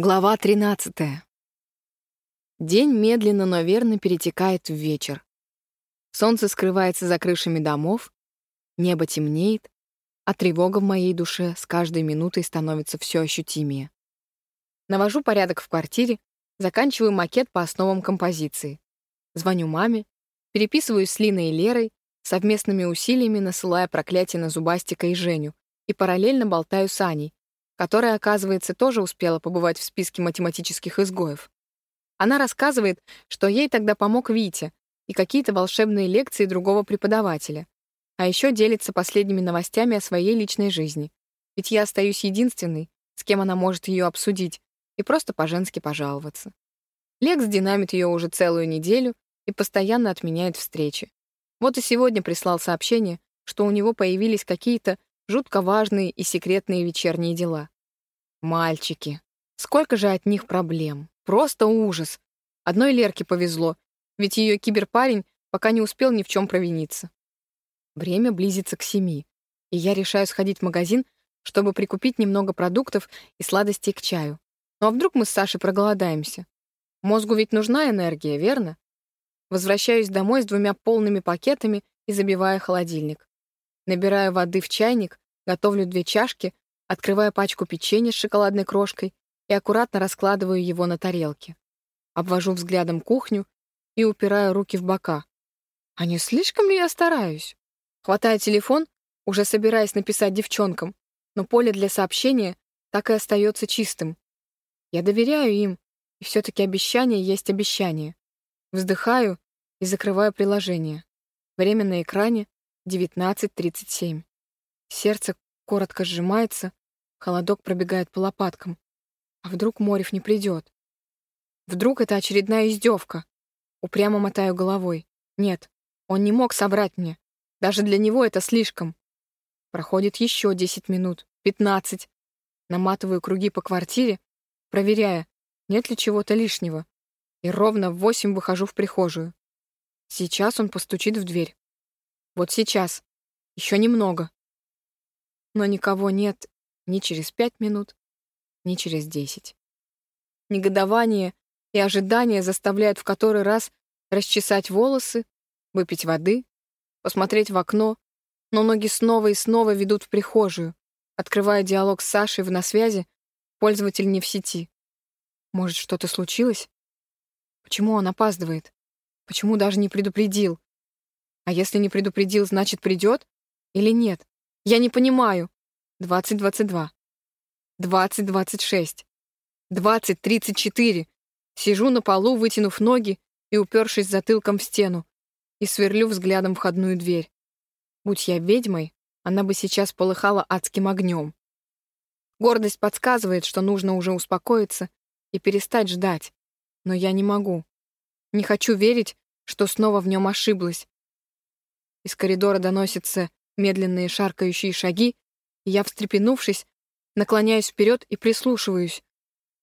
Глава 13. День медленно, но верно перетекает в вечер. Солнце скрывается за крышами домов, небо темнеет, а тревога в моей душе с каждой минутой становится все ощутимее. Навожу порядок в квартире, заканчиваю макет по основам композиции. Звоню маме, переписываюсь с Линой и Лерой, совместными усилиями насылая проклятие на Зубастика и Женю, и параллельно болтаю с Аней, которая, оказывается, тоже успела побывать в списке математических изгоев. Она рассказывает, что ей тогда помог Витя и какие-то волшебные лекции другого преподавателя. А еще делится последними новостями о своей личной жизни. Ведь я остаюсь единственной, с кем она может ее обсудить, и просто по-женски пожаловаться. Лекс динамит ее уже целую неделю и постоянно отменяет встречи. Вот и сегодня прислал сообщение, что у него появились какие-то жутко важные и секретные вечерние дела. Мальчики. Сколько же от них проблем. Просто ужас. Одной Лерке повезло, ведь ее киберпарень пока не успел ни в чем провиниться. Время близится к семи, и я решаю сходить в магазин, чтобы прикупить немного продуктов и сладостей к чаю. Ну а вдруг мы с Сашей проголодаемся? Мозгу ведь нужна энергия, верно? Возвращаюсь домой с двумя полными пакетами и забиваю холодильник. Набираю воды в чайник, готовлю две чашки, открываю пачку печенья с шоколадной крошкой и аккуратно раскладываю его на тарелке. Обвожу взглядом кухню и упираю руки в бока. А не слишком ли я стараюсь? Хватаю телефон, уже собираясь написать девчонкам, но поле для сообщения так и остается чистым. Я доверяю им, и все-таки обещание есть обещание. Вздыхаю и закрываю приложение. Время на экране 19.37. Сердце коротко сжимается, холодок пробегает по лопаткам. А вдруг Морев не придет? Вдруг это очередная издевка? Упрямо мотаю головой. Нет, он не мог собрать мне. Даже для него это слишком. Проходит еще 10 минут, 15. Наматываю круги по квартире, проверяя, нет ли чего-то лишнего. И ровно в 8 выхожу в прихожую. Сейчас он постучит в дверь. Вот сейчас. Еще немного. Но никого нет ни через пять минут, ни через десять. Негодование и ожидание заставляют в который раз расчесать волосы, выпить воды, посмотреть в окно, но ноги снова и снова ведут в прихожую, открывая диалог с Сашей в на связи, пользователь не в сети. Может, что-то случилось? Почему он опаздывает? Почему даже не предупредил? А если не предупредил, значит, придет? Или нет? Я не понимаю. 2022. 2026. 2034. Сижу на полу, вытянув ноги и упершись затылком в стену, и сверлю взглядом входную дверь. Будь я ведьмой, она бы сейчас полыхала адским огнем. Гордость подсказывает, что нужно уже успокоиться и перестать ждать. Но я не могу. Не хочу верить, что снова в нем ошиблась, из коридора доносятся медленные шаркающие шаги, и я, встрепенувшись, наклоняюсь вперед и прислушиваюсь.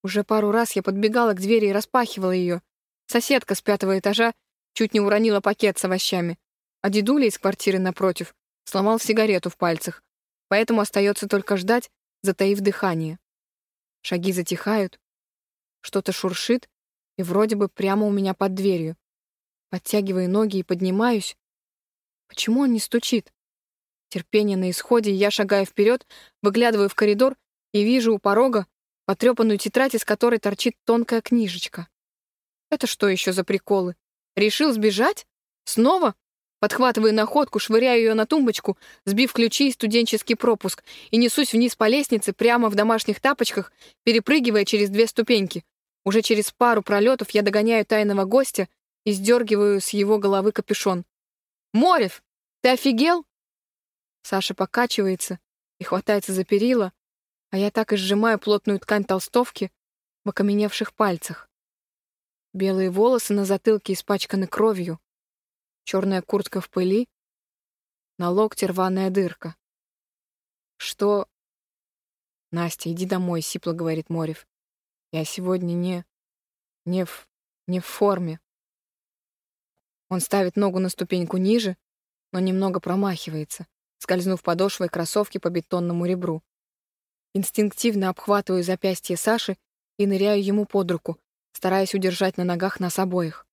Уже пару раз я подбегала к двери и распахивала ее. Соседка с пятого этажа чуть не уронила пакет с овощами, а дедуля из квартиры напротив сломал сигарету в пальцах, поэтому остается только ждать, затаив дыхание. Шаги затихают, что-то шуршит, и вроде бы прямо у меня под дверью. Подтягиваю ноги и поднимаюсь, Почему он не стучит? Терпение на исходе, я шагаю вперед, выглядываю в коридор и вижу у порога потрепанную тетрадь, из которой торчит тонкая книжечка. Это что еще за приколы? Решил сбежать? Снова? Подхватываю находку, швыряю ее на тумбочку, сбив ключи и студенческий пропуск, и несусь вниз по лестнице прямо в домашних тапочках, перепрыгивая через две ступеньки. Уже через пару пролетов я догоняю тайного гостя и сдергиваю с его головы капюшон. «Морев, ты офигел?» Саша покачивается и хватается за перила, а я так и сжимаю плотную ткань толстовки в окаменевших пальцах. Белые волосы на затылке испачканы кровью, черная куртка в пыли, на локте рваная дырка. «Что...» «Настя, иди домой», — сипло говорит Морев. «Я сегодня не... не в... не в форме». Он ставит ногу на ступеньку ниже, но немного промахивается, скользнув подошвой кроссовки по бетонному ребру. Инстинктивно обхватываю запястье Саши и ныряю ему под руку, стараясь удержать на ногах нас обоих.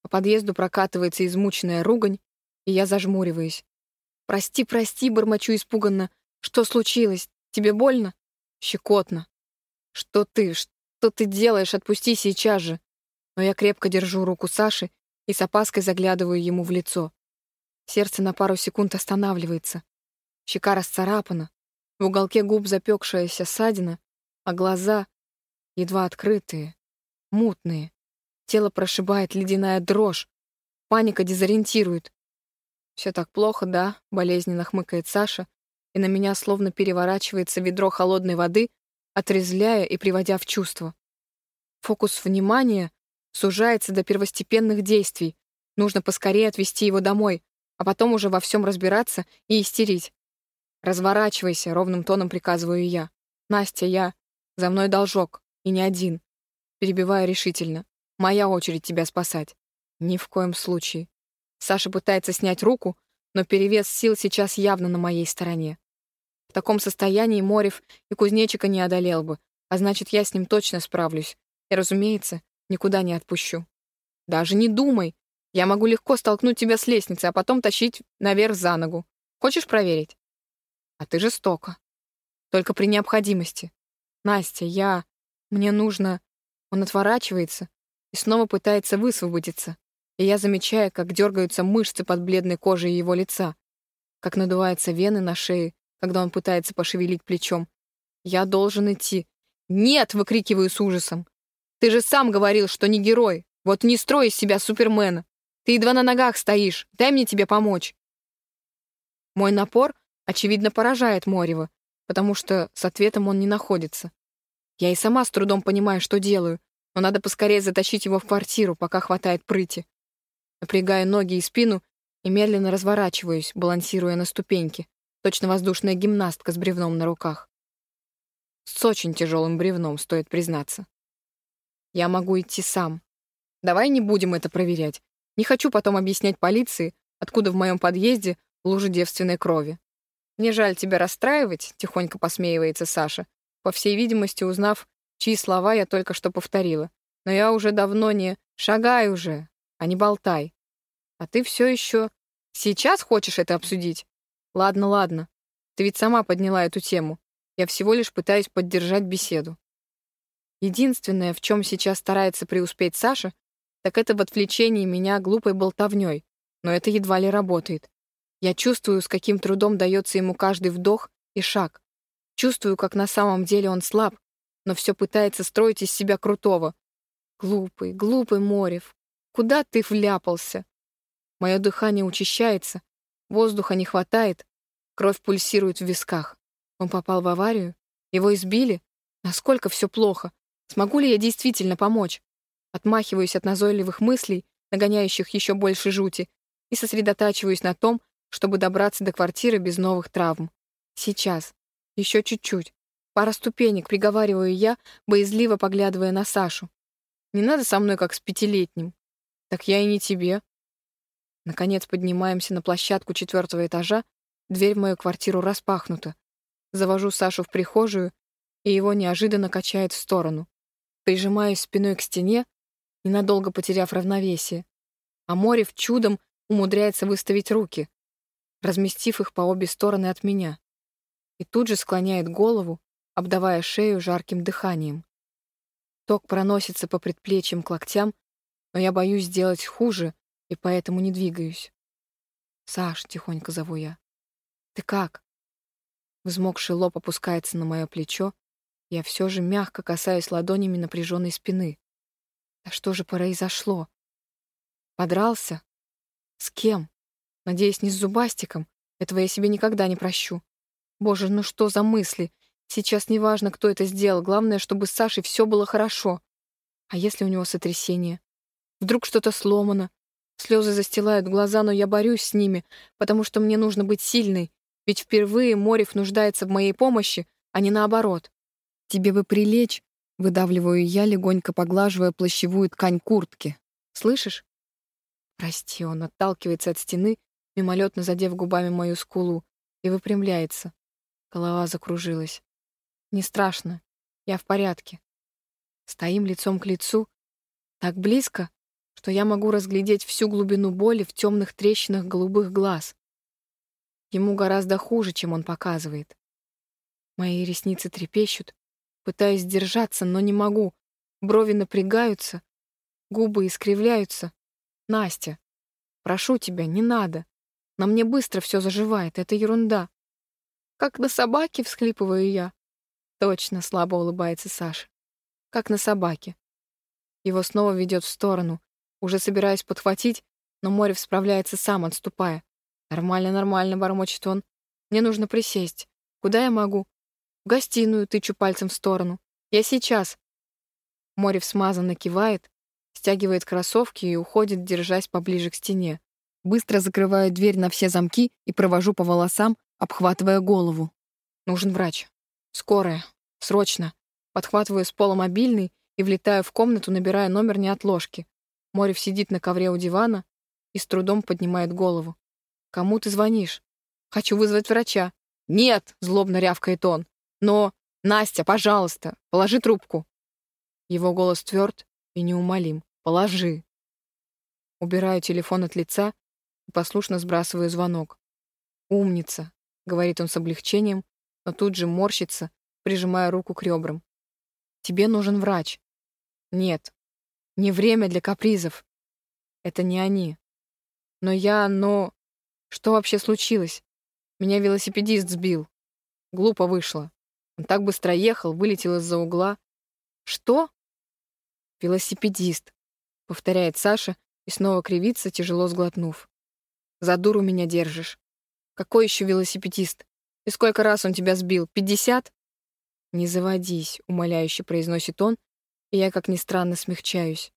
По подъезду прокатывается измученная ругань, и я зажмуриваюсь. «Прости, прости», — бормочу испуганно. «Что случилось? Тебе больно?» «Щекотно». «Что ты? Что ты делаешь? Отпусти сейчас же!» Но я крепко держу руку Саши и с опаской заглядываю ему в лицо. Сердце на пару секунд останавливается. Щека расцарапана, в уголке губ запекшаяся ссадина, а глаза едва открытые, мутные. Тело прошибает ледяная дрожь. Паника дезориентирует. «Все так плохо, да?» — болезненно хмыкает Саша, и на меня словно переворачивается ведро холодной воды, отрезляя и приводя в чувство. Фокус внимания сужается до первостепенных действий. Нужно поскорее отвезти его домой, а потом уже во всем разбираться и истерить. «Разворачивайся», — ровным тоном приказываю я. «Настя, я... За мной должок, и не один». Перебиваю решительно. «Моя очередь тебя спасать». «Ни в коем случае». Саша пытается снять руку, но перевес сил сейчас явно на моей стороне. В таком состоянии Морев и кузнечика не одолел бы, а значит, я с ним точно справлюсь. И, разумеется, никуда не отпущу. Даже не думай. Я могу легко столкнуть тебя с лестницы, а потом тащить наверх за ногу. Хочешь проверить? А ты жестоко. Только при необходимости. Настя, я... Мне нужно... Он отворачивается и снова пытается высвободиться. И я замечаю, как дергаются мышцы под бледной кожей его лица, как надуваются вены на шее, когда он пытается пошевелить плечом. Я должен идти. «Нет!» — выкрикиваю с ужасом. «Ты же сам говорил, что не герой. Вот не строй из себя супермена. Ты едва на ногах стоишь. Дай мне тебе помочь». Мой напор, очевидно, поражает Морева, потому что с ответом он не находится. Я и сама с трудом понимаю, что делаю, но надо поскорее затащить его в квартиру, пока хватает прыти. Напрягаю ноги и спину и медленно разворачиваюсь, балансируя на ступеньке, точно воздушная гимнастка с бревном на руках. С очень тяжелым бревном, стоит признаться. Я могу идти сам. Давай не будем это проверять. Не хочу потом объяснять полиции, откуда в моем подъезде лужа девственной крови. Мне жаль тебя расстраивать, тихонько посмеивается Саша, по всей видимости, узнав, чьи слова я только что повторила. Но я уже давно не «шагай уже», а не болтай. А ты все еще сейчас хочешь это обсудить? Ладно, ладно. Ты ведь сама подняла эту тему. Я всего лишь пытаюсь поддержать беседу. Единственное, в чем сейчас старается преуспеть Саша, так это в отвлечении меня глупой болтовней, но это едва ли работает. Я чувствую, с каким трудом дается ему каждый вдох и шаг. Чувствую, как на самом деле он слаб, но все пытается строить из себя крутого. Глупый, глупый Морев, куда ты вляпался? Мое дыхание учащается, воздуха не хватает, кровь пульсирует в висках. Он попал в аварию? Его избили? Насколько все плохо? Смогу ли я действительно помочь? Отмахиваюсь от назойливых мыслей, нагоняющих еще больше жути, и сосредотачиваюсь на том, чтобы добраться до квартиры без новых травм. Сейчас. Еще чуть-чуть. Пара ступенек, приговариваю я, боязливо поглядывая на Сашу. Не надо со мной, как с пятилетним. Так я и не тебе. Наконец поднимаемся на площадку четвертого этажа, дверь в мою квартиру распахнута. Завожу Сашу в прихожую, и его неожиданно качает в сторону. Прижимаюсь спиной к стене, ненадолго потеряв равновесие. А Морев чудом умудряется выставить руки, разместив их по обе стороны от меня. И тут же склоняет голову, обдавая шею жарким дыханием. Ток проносится по предплечьям к локтям, но я боюсь сделать хуже и поэтому не двигаюсь. «Саш», — тихонько зову я, — «ты как?» Взмокший лоб опускается на мое плечо, я все же мягко касаюсь ладонями напряженной спины. Да что же произошло? Подрался? С кем? Надеюсь, не с зубастиком. Этого я себе никогда не прощу. Боже, ну что за мысли? Сейчас не важно, кто это сделал. Главное, чтобы с Сашей все было хорошо. А если у него сотрясение? Вдруг что-то сломано? Слезы застилают глаза, но я борюсь с ними, потому что мне нужно быть сильной. Ведь впервые Морев нуждается в моей помощи, а не наоборот. «Тебе бы прилечь», — выдавливаю я, легонько поглаживая плащевую ткань куртки. «Слышишь?» Прости, он отталкивается от стены, мимолетно задев губами мою скулу, и выпрямляется. Голова закружилась. «Не страшно. Я в порядке. Стоим лицом к лицу, так близко, что я могу разглядеть всю глубину боли в темных трещинах голубых глаз. Ему гораздо хуже, чем он показывает. Мои ресницы трепещут, пытаясь сдержаться, но не могу. Брови напрягаются, губы искривляются. Настя, прошу тебя, не надо. На мне быстро все заживает, это ерунда. Как на собаке, всхлипываю я. Точно, слабо улыбается Саша. Как на собаке. Его снова ведет в сторону. Уже собираюсь подхватить, но Морев справляется сам, отступая. «Нормально, нормально», — бормочет он. «Мне нужно присесть. Куда я могу?» «В гостиную», — тычу пальцем в сторону. «Я сейчас». Морев смазанно кивает, стягивает кроссовки и уходит, держась поближе к стене. Быстро закрываю дверь на все замки и провожу по волосам, обхватывая голову. Нужен врач. Скорая. Срочно. Подхватываю с пола мобильный и влетаю в комнату, набирая номер неотложки. Морев сидит на ковре у дивана и с трудом поднимает голову. «Кому ты звонишь?» «Хочу вызвать врача». «Нет!» — злобно рявкает он. «Но, Настя, пожалуйста, положи трубку». Его голос тверд и неумолим. «Положи». Убираю телефон от лица и послушно сбрасываю звонок. «Умница», — говорит он с облегчением, но тут же морщится, прижимая руку к ребрам. «Тебе нужен врач. Нет, не время для капризов. Это не они. Но я, но... Что вообще случилось? Меня велосипедист сбил. Глупо вышло. Он так быстро ехал, вылетел из-за угла. Что? Велосипедист, повторяет Саша и снова кривится, тяжело сглотнув. За дуру меня держишь. Какой еще велосипедист? И сколько раз он тебя сбил? Пятьдесят? Не заводись, умоляюще произносит он и я, как ни странно, смягчаюсь.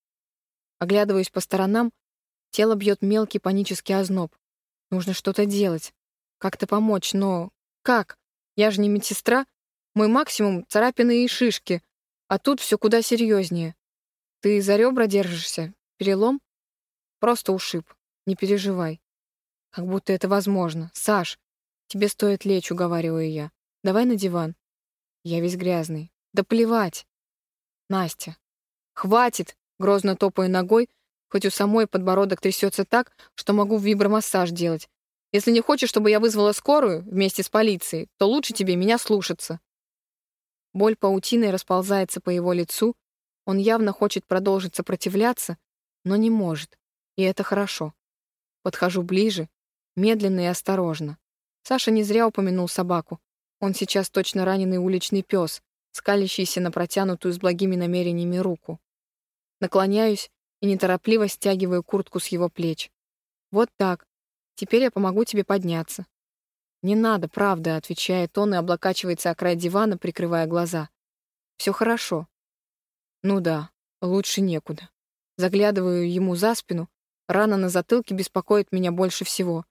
Оглядываюсь по сторонам, тело бьет мелкий панический озноб. Нужно что-то делать, как-то помочь, но как? Я же не медсестра. Мой максимум — царапины и шишки, а тут все куда серьезнее. Ты за ребра держишься? Перелом? Просто ушиб. Не переживай. Как будто это возможно. Саш, тебе стоит лечь, уговариваю я. Давай на диван. Я весь грязный. Да плевать. Настя. «Хватит!» — грозно топаю ногой, хоть у самой подбородок трясется так, что могу вибромассаж делать. Если не хочешь, чтобы я вызвала скорую вместе с полицией, то лучше тебе меня слушаться. Боль паутиной расползается по его лицу. Он явно хочет продолжить сопротивляться, но не может. И это хорошо. Подхожу ближе, медленно и осторожно. Саша не зря упомянул собаку. Он сейчас точно раненый уличный пес, скалящийся на протянутую с благими намерениями руку. Наклоняюсь и неторопливо стягиваю куртку с его плеч. «Вот так. Теперь я помогу тебе подняться». «Не надо, правда», — отвечает он и облокачивается о край дивана, прикрывая глаза. «Все хорошо». «Ну да, лучше некуда». Заглядываю ему за спину. Рана на затылке беспокоит меня больше всего.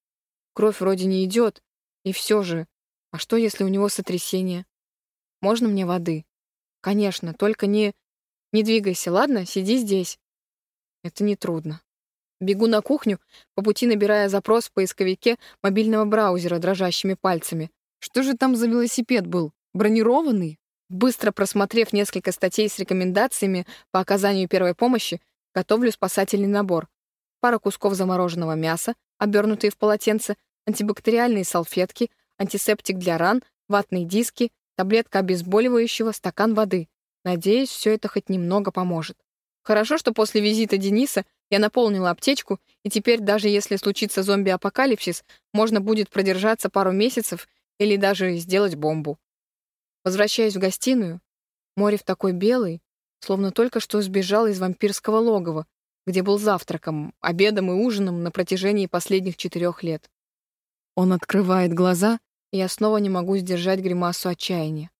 Кровь вроде не идет, и все же... А что, если у него сотрясение? Можно мне воды? Конечно, только не... Не двигайся, ладно? Сиди здесь. Это нетрудно. Бегу на кухню, по пути набирая запрос в поисковике мобильного браузера дрожащими пальцами. Что же там за велосипед был? Бронированный? Быстро просмотрев несколько статей с рекомендациями по оказанию первой помощи, готовлю спасательный набор. Пара кусков замороженного мяса, обернутые в полотенце, антибактериальные салфетки, антисептик для ран, ватные диски, таблетка обезболивающего, стакан воды. Надеюсь, все это хоть немного поможет. Хорошо, что после визита Дениса я наполнила аптечку, и теперь даже если случится зомби-апокалипсис, можно будет продержаться пару месяцев или даже сделать бомбу. Возвращаясь в гостиную, Морев такой белый, словно только что сбежал из вампирского логова, где был завтраком, обедом и ужином на протяжении последних четырех лет. Он открывает глаза я снова не могу сдержать гримасу отчаяния.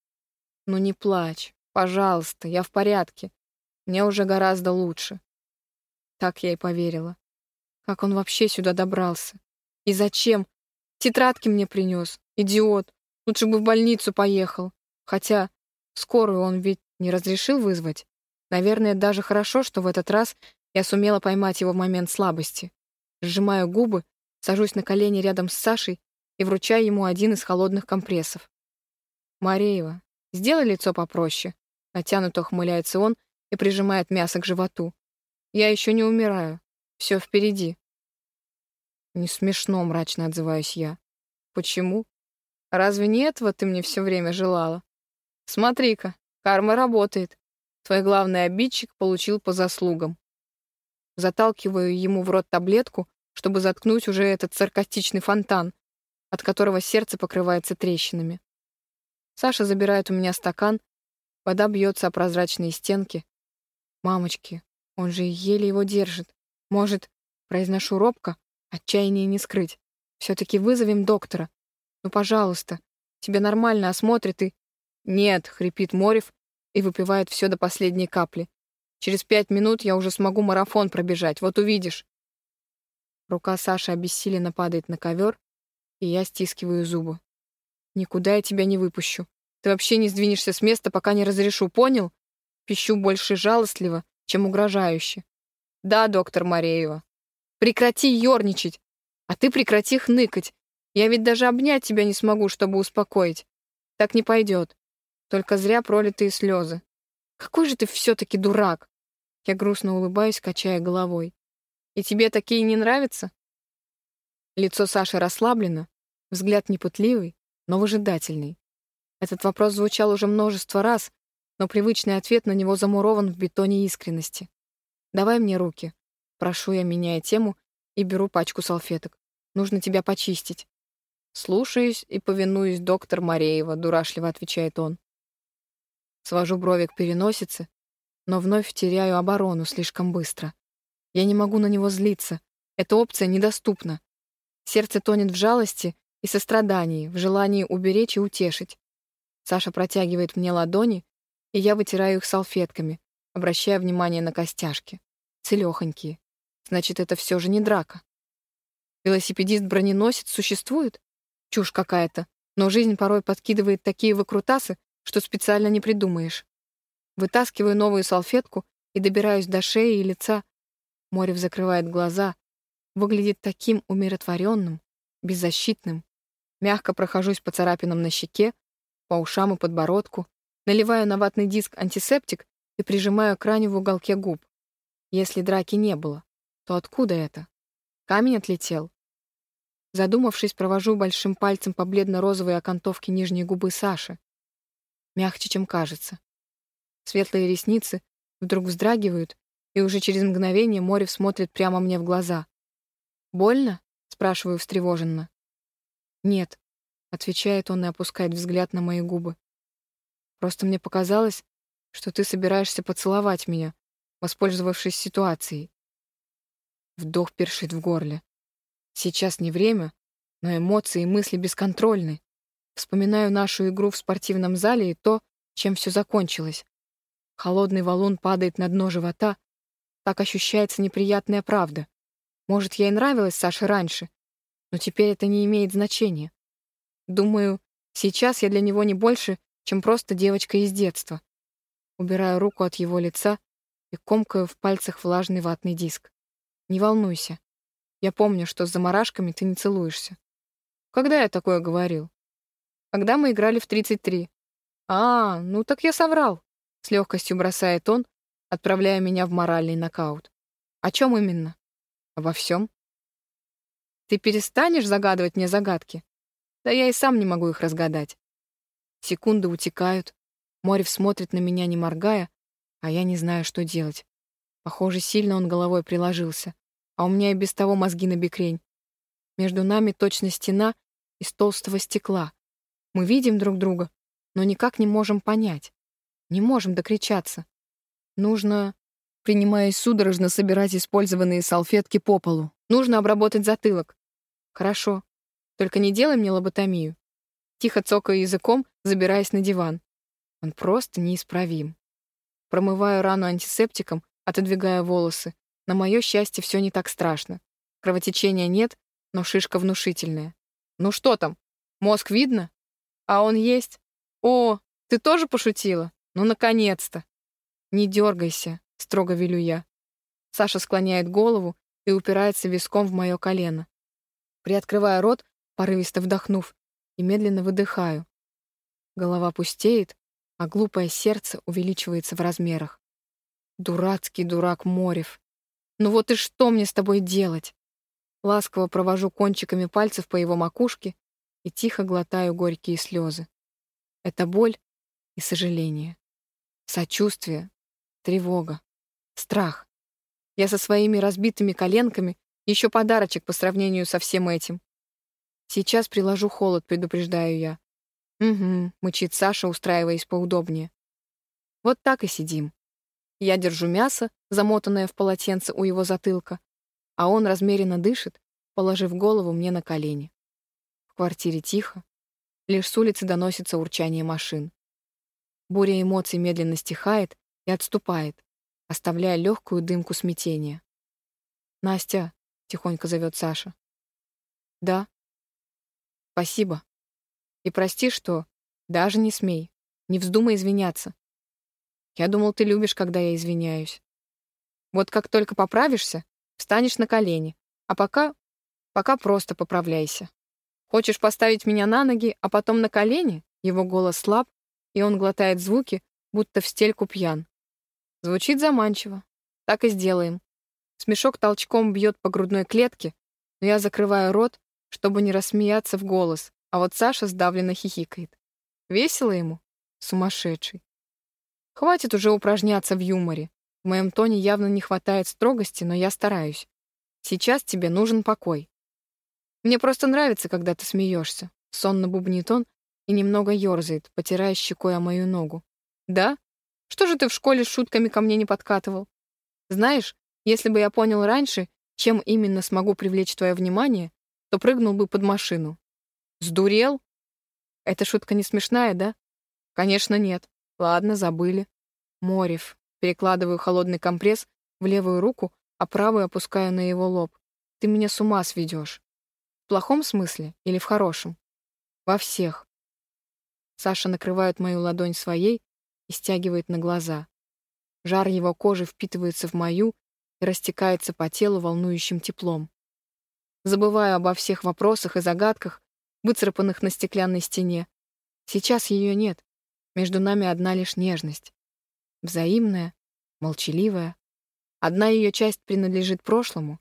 «Ну не плачь, пожалуйста, я в порядке. Мне уже гораздо лучше». Так я и поверила. Как он вообще сюда добрался? И зачем? Тетрадки мне принес. Идиот. Лучше бы в больницу поехал. Хотя скорую он ведь не разрешил вызвать. Наверное, даже хорошо, что в этот раз я сумела поймать его в момент слабости. Сжимаю губы, сажусь на колени рядом с Сашей и вручаю ему один из холодных компрессов. «Мареева, сделай лицо попроще», — натянуто ухмыляется он и прижимает мясо к животу. Я еще не умираю. Все впереди. Не смешно, мрачно отзываюсь я. Почему? Разве не этого ты мне все время желала? Смотри-ка, карма работает. Твой главный обидчик получил по заслугам. Заталкиваю ему в рот таблетку, чтобы заткнуть уже этот саркастичный фонтан, от которого сердце покрывается трещинами. Саша забирает у меня стакан, вода бьется о прозрачные стенки. Мамочки, он же еле его держит. Может, произношу робко, отчаяние не скрыть. Все-таки вызовем доктора. Ну, пожалуйста, тебя нормально осмотрят и... Нет, хрипит Морев и выпивает все до последней капли. Через пять минут я уже смогу марафон пробежать, вот увидишь. Рука Саши обессиленно падает на ковер, и я стискиваю зубы. Никуда я тебя не выпущу. Ты вообще не сдвинешься с места, пока не разрешу, понял? Пищу больше жалостливо, чем угрожающе. Да, доктор Мареева. Прекрати ерничать, а ты прекрати хныкать. Я ведь даже обнять тебя не смогу, чтобы успокоить. Так не пойдет. Только зря пролитые слезы. Какой же ты все-таки дурак. Я грустно улыбаюсь, качая головой. И тебе такие не нравятся? Лицо Саши расслаблено, взгляд непытливый, но выжидательный. Этот вопрос звучал уже множество раз, но привычный ответ на него замурован в бетоне искренности. «Давай мне руки». Прошу я, меняя тему, и беру пачку салфеток. «Нужно тебя почистить». «Слушаюсь и повинуюсь, доктор Мареева», — дурашливо отвечает он. Свожу брови к переносице, но вновь теряю оборону слишком быстро. Я не могу на него злиться. Эта опция недоступна. Сердце тонет в жалости и сострадании, в желании уберечь и утешить. Саша протягивает мне ладони, и я вытираю их салфетками, обращая внимание на костяшки. Целёхонькие. Значит, это все же не драка. Велосипедист-броненосец существует? Чушь какая-то. Но жизнь порой подкидывает такие выкрутасы, что специально не придумаешь. Вытаскиваю новую салфетку и добираюсь до шеи и лица. Морев закрывает глаза. Выглядит таким умиротворенным, беззащитным. Мягко прохожусь по царапинам на щеке, по ушам и подбородку, наливаю на ватный диск антисептик и прижимаю к ране в уголке губ. Если драки не было, то откуда это? Камень отлетел? Задумавшись, провожу большим пальцем по бледно-розовой окантовке нижней губы Саши. Мягче, чем кажется. Светлые ресницы вдруг вздрагивают, и уже через мгновение Морев смотрит прямо мне в глаза. «Больно?» — спрашиваю встревоженно. «Нет», — отвечает он и опускает взгляд на мои губы. «Просто мне показалось, что ты собираешься поцеловать меня, воспользовавшись ситуацией. Вдох першит в горле. Сейчас не время, но эмоции и мысли бесконтрольны. Вспоминаю нашу игру в спортивном зале и то, чем все закончилось. Холодный валун падает на дно живота. Так ощущается неприятная правда. Может, я и нравилась Саше раньше, но теперь это не имеет значения. Думаю, сейчас я для него не больше, чем просто девочка из детства. Убираю руку от его лица и комкаю в пальцах влажный ватный диск. Не волнуйся. Я помню, что с заморашками ты не целуешься. Когда я такое говорил? Когда мы играли в 33. А, ну так я соврал. С легкостью бросает он, отправляя меня в моральный нокаут. О чем именно? Обо всем. Ты перестанешь загадывать мне загадки? Да я и сам не могу их разгадать. Секунды утекают. Морев смотрит на меня, не моргая, а я не знаю, что делать. Похоже, сильно он головой приложился, а у меня и без того мозги на бекрень. Между нами точно стена из толстого стекла. Мы видим друг друга, но никак не можем понять. Не можем докричаться. Нужно, принимаясь судорожно собирать использованные салфетки по полу, нужно обработать затылок. Хорошо. Только не делай мне лоботомию. Тихо цокаю языком, забираясь на диван. Он просто неисправим. Промываю рану антисептиком, отодвигая волосы. На мое счастье, все не так страшно. Кровотечения нет, но шишка внушительная. Ну что там? Мозг видно? А он есть? О, ты тоже пошутила? Ну, наконец-то. Не дергайся, строго велю я. Саша склоняет голову и упирается виском в мое колено. Приоткрывая рот, порывисто вдохнув, и медленно выдыхаю. Голова пустеет, а глупое сердце увеличивается в размерах. Дурацкий дурак Морев. Ну вот и что мне с тобой делать? Ласково провожу кончиками пальцев по его макушке и тихо глотаю горькие слезы. Это боль и сожаление. Сочувствие, тревога, страх. Я со своими разбитыми коленками еще подарочек по сравнению со всем этим. Сейчас приложу холод, предупреждаю я. Угу, мычит Саша, устраиваясь поудобнее. Вот так и сидим. Я держу мясо, замотанное в полотенце у его затылка, а он размеренно дышит, положив голову мне на колени. В квартире тихо, лишь с улицы доносится урчание машин. Буря эмоций медленно стихает и отступает, оставляя легкую дымку смятения. «Настя», — тихонько зовет Саша. «Да». «Спасибо. И прости, что даже не смей, не вздумай извиняться. Я думал, ты любишь, когда я извиняюсь. Вот как только поправишься, встанешь на колени. А пока... пока просто поправляйся. Хочешь поставить меня на ноги, а потом на колени? Его голос слаб, и он глотает звуки, будто в стельку пьян. Звучит заманчиво. Так и сделаем. Смешок толчком бьет по грудной клетке, но я закрываю рот, чтобы не рассмеяться в голос, а вот Саша сдавленно хихикает. Весело ему? Сумасшедший. Хватит уже упражняться в юморе. В моем тоне явно не хватает строгости, но я стараюсь. Сейчас тебе нужен покой. Мне просто нравится, когда ты смеешься. Сонно бубнит он и немного ерзает, потирая щекой о мою ногу. Да? Что же ты в школе с шутками ко мне не подкатывал? Знаешь, если бы я понял раньше, чем именно смогу привлечь твое внимание, то прыгнул бы под машину. Сдурел? Эта шутка не смешная, да? Конечно, нет. Ладно, забыли. Морев. Перекладываю холодный компресс в левую руку, а правую опускаю на его лоб. Ты меня с ума сведешь. В плохом смысле или в хорошем? Во всех. Саша накрывает мою ладонь своей и стягивает на глаза. Жар его кожи впитывается в мою и растекается по телу волнующим теплом. Забываю обо всех вопросах и загадках, выцарапанных на стеклянной стене. Сейчас ее нет. Между нами одна лишь нежность. Взаимная, молчаливая. Одна ее часть принадлежит прошлому,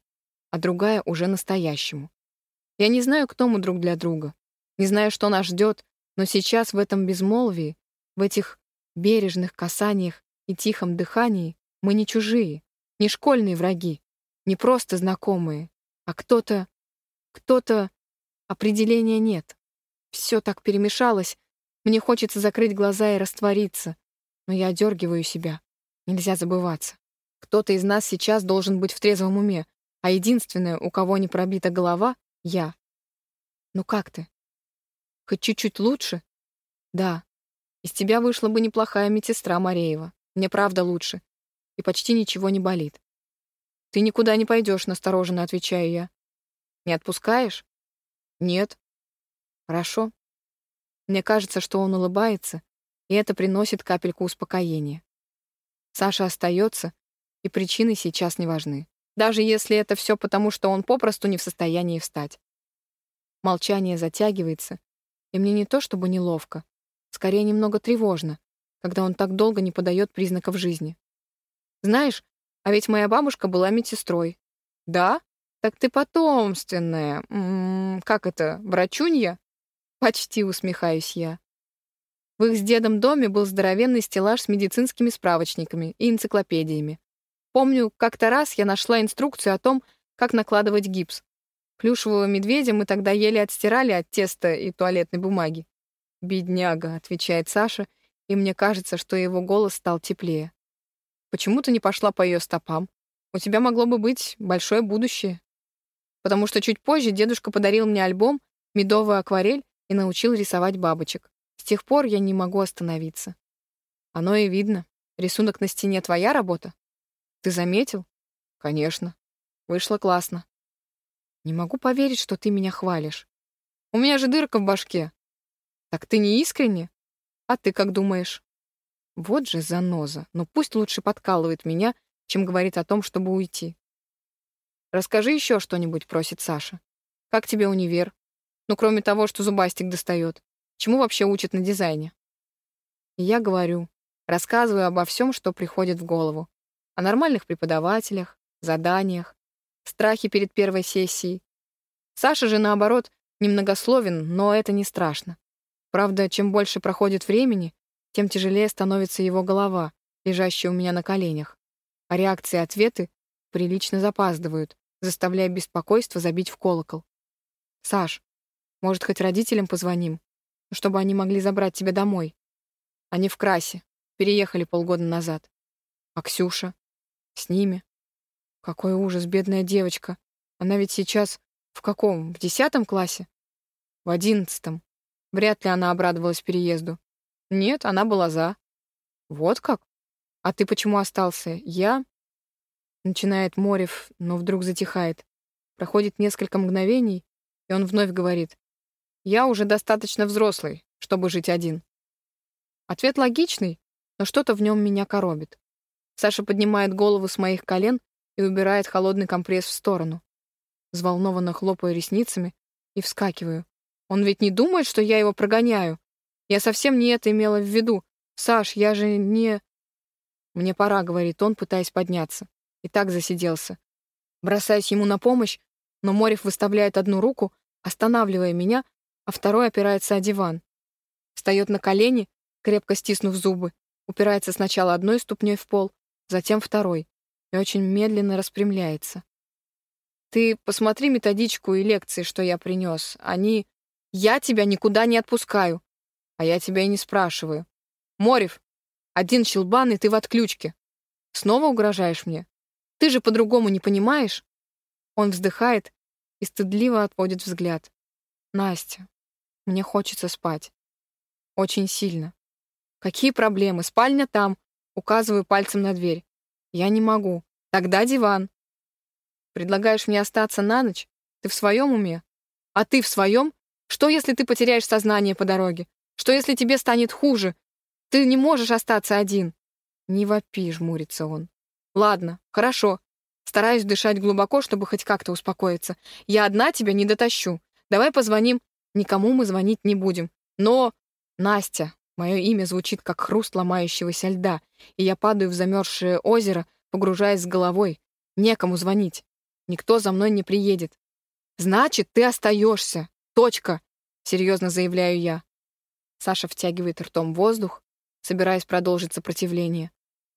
а другая уже настоящему. Я не знаю, кто мы друг для друга, не знаю, что нас ждет, но сейчас в этом безмолвии, в этих бережных касаниях и тихом дыхании мы не чужие, не школьные враги, не просто знакомые, а кто-то, кто-то... Определения нет. Все так перемешалось, мне хочется закрыть глаза и раствориться, но я одергиваю себя. Нельзя забываться. Кто-то из нас сейчас должен быть в трезвом уме, а единственное, у кого не пробита голова — я. Ну как ты? Хоть чуть-чуть лучше? Да. Из тебя вышла бы неплохая медсестра Мареева. Мне правда лучше. И почти ничего не болит. Ты никуда не пойдешь, настороженно отвечаю я. Не отпускаешь? Нет. Хорошо. Мне кажется, что он улыбается, и это приносит капельку успокоения. Саша остается, и причины сейчас не важны. Даже если это все потому, что он попросту не в состоянии встать. Молчание затягивается, и мне не то чтобы неловко, скорее немного тревожно, когда он так долго не подает признаков жизни. Знаешь, а ведь моя бабушка была медсестрой. Да? Так ты потомственная. М -м, как это, врачунья? Почти усмехаюсь я. В их с дедом доме был здоровенный стеллаж с медицинскими справочниками и энциклопедиями. Помню, как-то раз я нашла инструкцию о том, как накладывать гипс. Плюшевого медведя мы тогда еле отстирали от теста и туалетной бумаги. «Бедняга», — отвечает Саша, и мне кажется, что его голос стал теплее. «Почему ты не пошла по ее стопам? У тебя могло бы быть большое будущее». Потому что чуть позже дедушка подарил мне альбом «Медовая акварель» и научил рисовать бабочек. С тех пор я не могу остановиться. Оно и видно. Рисунок на стене — твоя работа? Ты заметил? Конечно. Вышло классно. Не могу поверить, что ты меня хвалишь. У меня же дырка в башке. Так ты не искренне? А ты как думаешь? Вот же заноза. Но пусть лучше подкалывает меня, чем говорит о том, чтобы уйти. Расскажи еще что-нибудь, просит Саша. Как тебе универ? Ну, кроме того, что зубастик достает. Чему вообще учат на дизайне? И я говорю, рассказываю обо всем, что приходит в голову. о нормальных преподавателях, заданиях, страхе перед первой сессией. Саша же, наоборот, немногословен, но это не страшно. Правда, чем больше проходит времени, тем тяжелее становится его голова, лежащая у меня на коленях, а реакции и ответы прилично запаздывают, заставляя беспокойство забить в колокол. «Саш, может, хоть родителям позвоним, чтобы они могли забрать тебя домой? Они в красе, переехали полгода назад. А Ксюша? С ними? Какой ужас, бедная девочка. Она ведь сейчас в каком? В десятом классе? В одиннадцатом. Вряд ли она обрадовалась переезду. Нет, она была за. Вот как? А ты почему остался? Я... Начинает Морев, но вдруг затихает. Проходит несколько мгновений, и он вновь говорит. Я уже достаточно взрослый, чтобы жить один. Ответ логичный, но что-то в нем меня коробит. Саша поднимает голову с моих колен и убирает холодный компресс в сторону. Взволнованно хлопаю ресницами и вскакиваю. Он ведь не думает, что я его прогоняю. Я совсем не это имела в виду. Саш, я же не... Мне пора, говорит он, пытаясь подняться. И так засиделся. Бросаюсь ему на помощь, но Морев выставляет одну руку, останавливая меня, а второй опирается о диван. Встает на колени, крепко стиснув зубы, упирается сначала одной ступней в пол, затем второй, и очень медленно распрямляется. «Ты посмотри методичку и лекции, что я принес. Они... Я тебя никуда не отпускаю. А я тебя и не спрашиваю. Морев, один щелбан, и ты в отключке. Снова угрожаешь мне? Ты же по-другому не понимаешь?» Он вздыхает и стыдливо отводит взгляд. «Настя, мне хочется спать. Очень сильно. Какие проблемы? Спальня там. Указываю пальцем на дверь. Я не могу. Тогда диван. Предлагаешь мне остаться на ночь? Ты в своем уме? А ты в своем? Что, если ты потеряешь сознание по дороге? Что, если тебе станет хуже? Ты не можешь остаться один. Не вопи, жмурится он. Ладно, хорошо. Стараюсь дышать глубоко, чтобы хоть как-то успокоиться. Я одна тебя не дотащу. Давай позвоним. Никому мы звонить не будем. Но... Настя, Мое имя звучит как хруст ломающегося льда, и я падаю в замерзшее озеро, погружаясь с головой. Некому звонить. Никто за мной не приедет. «Значит, ты остаешься. Точка!» — серьезно заявляю я. Саша втягивает ртом воздух, собираясь продолжить сопротивление.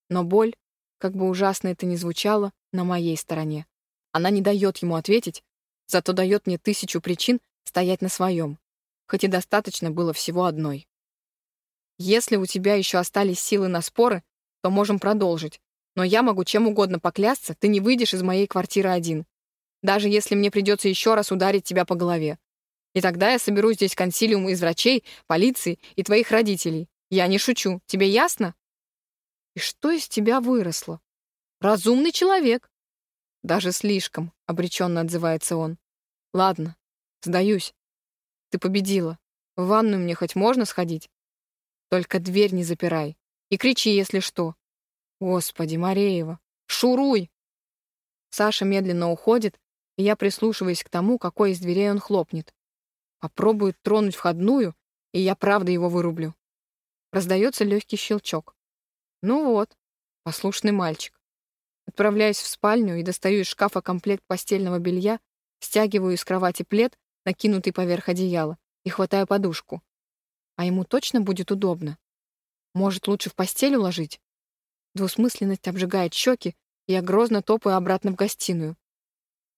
Но боль, как бы ужасно это ни звучало, на моей стороне. Она не дает ему ответить, зато дает мне тысячу причин стоять на своем, хоть и достаточно было всего одной. Если у тебя еще остались силы на споры, то можем продолжить. Но я могу чем угодно поклясться, ты не выйдешь из моей квартиры один. Даже если мне придется еще раз ударить тебя по голове. И тогда я соберу здесь консилиум из врачей, полиции и твоих родителей. Я не шучу. Тебе ясно? И что из тебя выросло? Разумный человек. Даже слишком, — обреченно отзывается он. Ладно, сдаюсь. Ты победила. В ванную мне хоть можно сходить? Только дверь не запирай. И кричи, если что. Господи, Мареева, шуруй! Саша медленно уходит, и я прислушиваюсь к тому, какой из дверей он хлопнет. Попробует тронуть входную, и я правда его вырублю. Раздается легкий щелчок. Ну вот, послушный мальчик. Отправляюсь в спальню и достаю из шкафа комплект постельного белья, стягиваю из кровати плед, накинутый поверх одеяла, и хватаю подушку. А ему точно будет удобно? Может, лучше в постель уложить? Двусмысленность обжигает щеки, и я грозно топаю обратно в гостиную.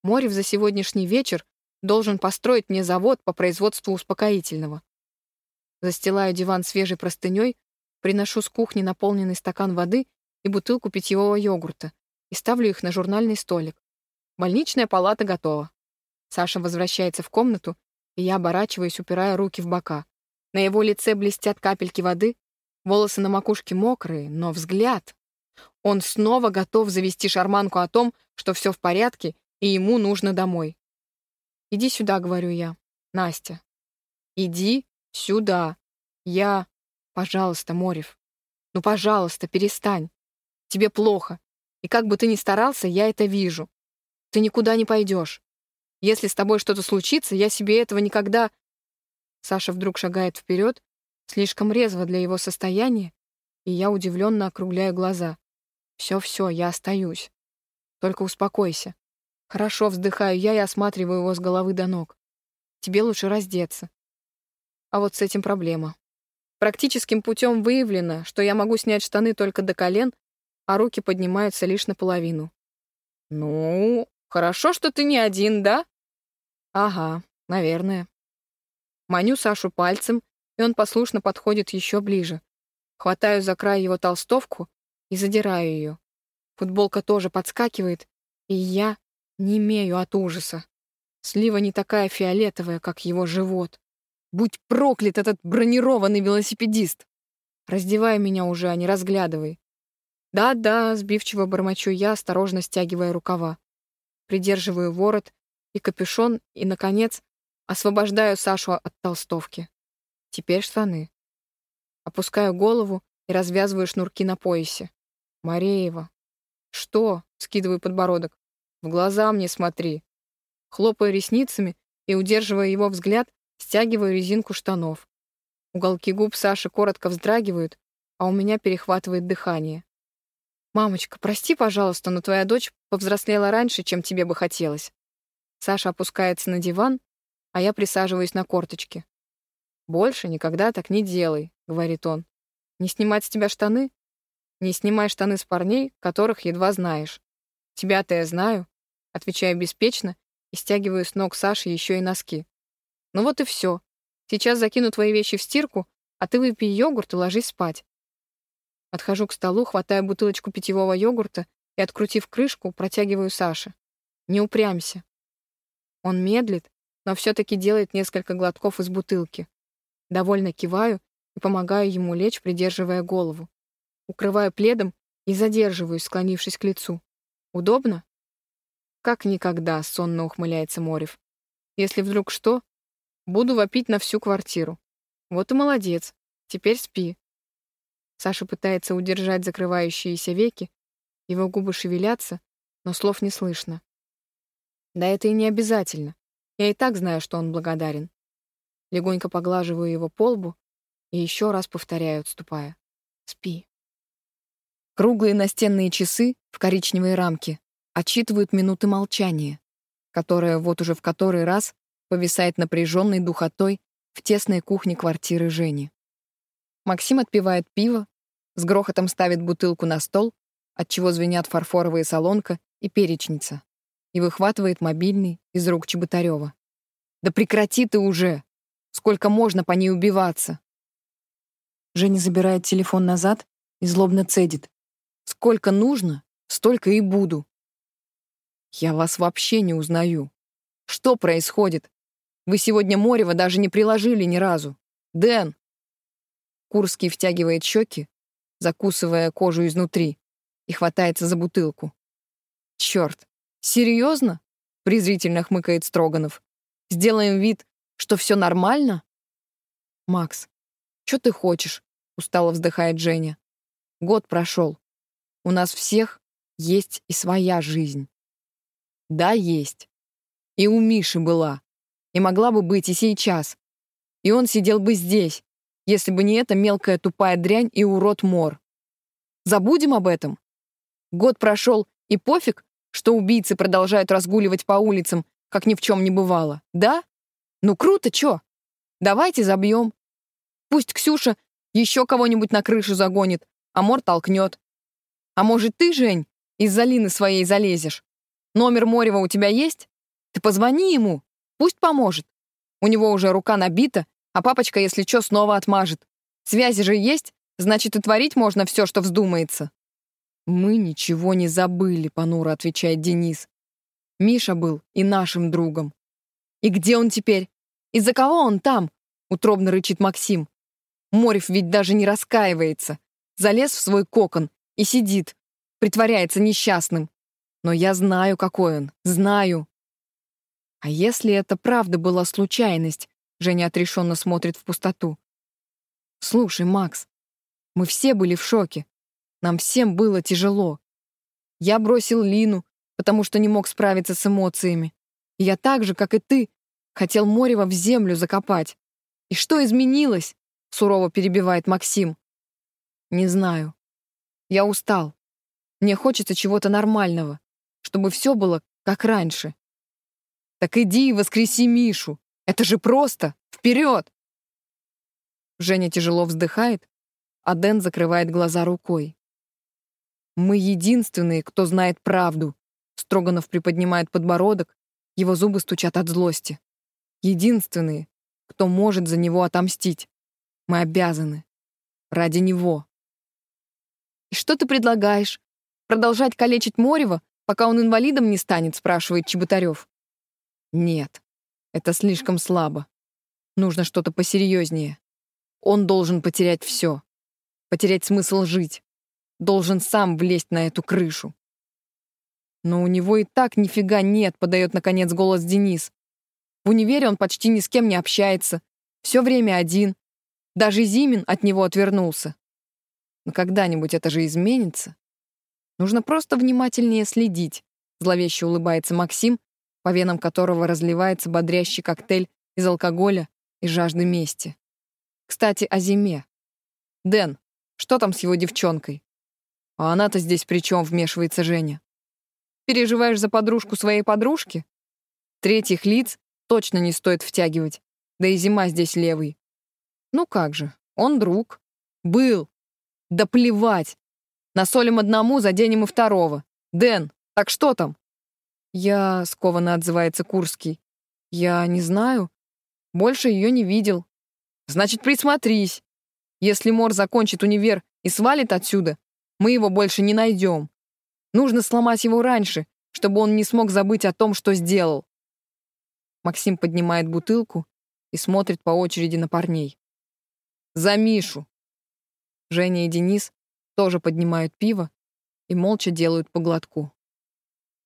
Морев за сегодняшний вечер должен построить мне завод по производству успокоительного. Застилаю диван свежей простыней, приношу с кухни наполненный стакан воды и бутылку питьевого йогурта и ставлю их на журнальный столик. Больничная палата готова. Саша возвращается в комнату, и я оборачиваюсь, упирая руки в бока. На его лице блестят капельки воды, волосы на макушке мокрые, но взгляд... Он снова готов завести шарманку о том, что все в порядке, и ему нужно домой. «Иди сюда», — говорю я. «Настя, иди сюда. Я... Пожалуйста, Морев. Ну, пожалуйста, перестань. Тебе плохо. И как бы ты ни старался, я это вижу. Ты никуда не пойдешь. Если с тобой что-то случится, я себе этого никогда... Саша вдруг шагает вперед, слишком резво для его состояния, и я удивленно округляю глаза. Все-все, я остаюсь. Только успокойся. Хорошо, вздыхаю я и осматриваю его с головы до ног. Тебе лучше раздеться. А вот с этим проблема. Практическим путем выявлено, что я могу снять штаны только до колен, а руки поднимаются лишь наполовину. Ну, хорошо, что ты не один, да? Ага, наверное. Маню Сашу пальцем, и он послушно подходит еще ближе. Хватаю за край его толстовку и задираю ее. Футболка тоже подскакивает, и я не имею от ужаса. Слива не такая фиолетовая, как его живот. Будь проклят этот бронированный велосипедист! Раздевай меня уже, а не разглядывай. Да-да, сбивчиво бормочу я, осторожно стягивая рукава. Придерживаю ворот и капюшон, и, наконец, освобождаю Сашу от толстовки. Теперь штаны. Опускаю голову и развязываю шнурки на поясе. Мареева. Что? Скидываю подбородок. В глаза мне смотри. Хлопаю ресницами и, удерживая его взгляд, стягиваю резинку штанов. Уголки губ Саши коротко вздрагивают, а у меня перехватывает дыхание. «Мамочка, прости, пожалуйста, но твоя дочь повзрослела раньше, чем тебе бы хотелось». Саша опускается на диван, а я присаживаюсь на корточки. «Больше никогда так не делай», — говорит он. «Не снимать с тебя штаны? Не снимай штаны с парней, которых едва знаешь. Тебя-то я знаю», — отвечаю беспечно и стягиваю с ног Саши еще и носки. «Ну вот и все. Сейчас закину твои вещи в стирку, а ты выпей йогурт и ложись спать». Отхожу к столу, хватаю бутылочку питьевого йогурта и, открутив крышку, протягиваю Саше. «Не упрямься». Он медлит, но все-таки делает несколько глотков из бутылки. Довольно киваю и помогаю ему лечь, придерживая голову. Укрываю пледом и задерживаюсь, склонившись к лицу. Удобно? Как никогда, сонно ухмыляется Морев. Если вдруг что, буду вопить на всю квартиру. Вот и молодец. Теперь спи. Саша пытается удержать закрывающиеся веки, его губы шевелятся, но слов не слышно. Да это и не обязательно. Я и так знаю, что он благодарен. Легонько поглаживаю его по лбу и еще раз повторяю, отступая. Спи. Круглые настенные часы в коричневой рамке отчитывают минуты молчания, которое вот уже в который раз повисает напряженной духотой в тесной кухне квартиры Жени. Максим отпивает пиво, с грохотом ставит бутылку на стол, отчего звенят фарфоровая солонка и перечница, и выхватывает мобильный из рук Чеботарева. «Да прекрати ты уже! Сколько можно по ней убиваться?» Женя забирает телефон назад и злобно цедит. «Сколько нужно, столько и буду». «Я вас вообще не узнаю. Что происходит? Вы сегодня Морева даже не приложили ни разу. Дэн!» Курский втягивает щеки, закусывая кожу изнутри, и хватается за бутылку. «Черт! Серьезно?» — презрительно хмыкает Строганов. «Сделаем вид, что все нормально?» «Макс, что ты хочешь?» — устало вздыхает Женя. «Год прошел. У нас всех есть и своя жизнь». «Да, есть. И у Миши была. И могла бы быть и сейчас. И он сидел бы здесь, если бы не эта мелкая тупая дрянь и урод Мор. Забудем об этом? Год прошел, и пофиг, что убийцы продолжают разгуливать по улицам, как ни в чем не бывало, да? Ну круто, чё? Давайте забьем. Пусть Ксюша еще кого-нибудь на крышу загонит, а Мор толкнет. А может, ты, Жень, из-за Лины своей залезешь? Номер Морева у тебя есть? Ты позвони ему, пусть поможет. У него уже рука набита, а папочка, если что, снова отмажет. Связи же есть, значит, и творить можно все, что вздумается. Мы ничего не забыли, понуро отвечает Денис. Миша был и нашим другом. И где он теперь? Из-за кого он там? Утробно рычит Максим. Морев ведь даже не раскаивается. Залез в свой кокон и сидит, притворяется несчастным. Но я знаю, какой он, знаю. А если это правда была случайность, Женя отрешенно смотрит в пустоту. «Слушай, Макс, мы все были в шоке. Нам всем было тяжело. Я бросил Лину, потому что не мог справиться с эмоциями. И я так же, как и ты, хотел Морева в землю закопать. И что изменилось?» — сурово перебивает Максим. «Не знаю. Я устал. Мне хочется чего-то нормального, чтобы все было как раньше. Так иди и воскреси Мишу. Это же просто. Вперед! Женя тяжело вздыхает, а Дэн закрывает глаза рукой. Мы единственные, кто знает правду. Строганов приподнимает подбородок, его зубы стучат от злости. Единственные, кто может за него отомстить. Мы обязаны. Ради него. «И что ты предлагаешь? Продолжать калечить Морева, пока он инвалидом не станет?» — спрашивает Чеботарев. «Нет, это слишком слабо. Нужно что-то посерьезнее. Он должен потерять все. Потерять смысл жить. Должен сам влезть на эту крышу. Но у него и так нифига нет, подает наконец голос Денис. В универе он почти ни с кем не общается. Все время один. Даже Зимин от него отвернулся. Но когда-нибудь это же изменится. Нужно просто внимательнее следить. Зловеще улыбается Максим, по венам которого разливается бодрящий коктейль из алкоголя и жажды мести. Кстати, о зиме. Дэн, что там с его девчонкой? А она-то здесь при чем вмешивается Женя? Переживаешь за подружку своей подружки? Третьих лиц точно не стоит втягивать. Да и зима здесь левый. Ну как же, он друг. Был. Да плевать. Насолим одному, заденем и второго. Дэн, так что там? Я, скованно отзывается Курский. Я не знаю. Больше ее не видел. Значит, присмотрись. Если Мор закончит универ и свалит отсюда, мы его больше не найдем. Нужно сломать его раньше, чтобы он не смог забыть о том, что сделал. Максим поднимает бутылку и смотрит по очереди на парней. «За Мишу!» Женя и Денис тоже поднимают пиво и молча делают по глотку.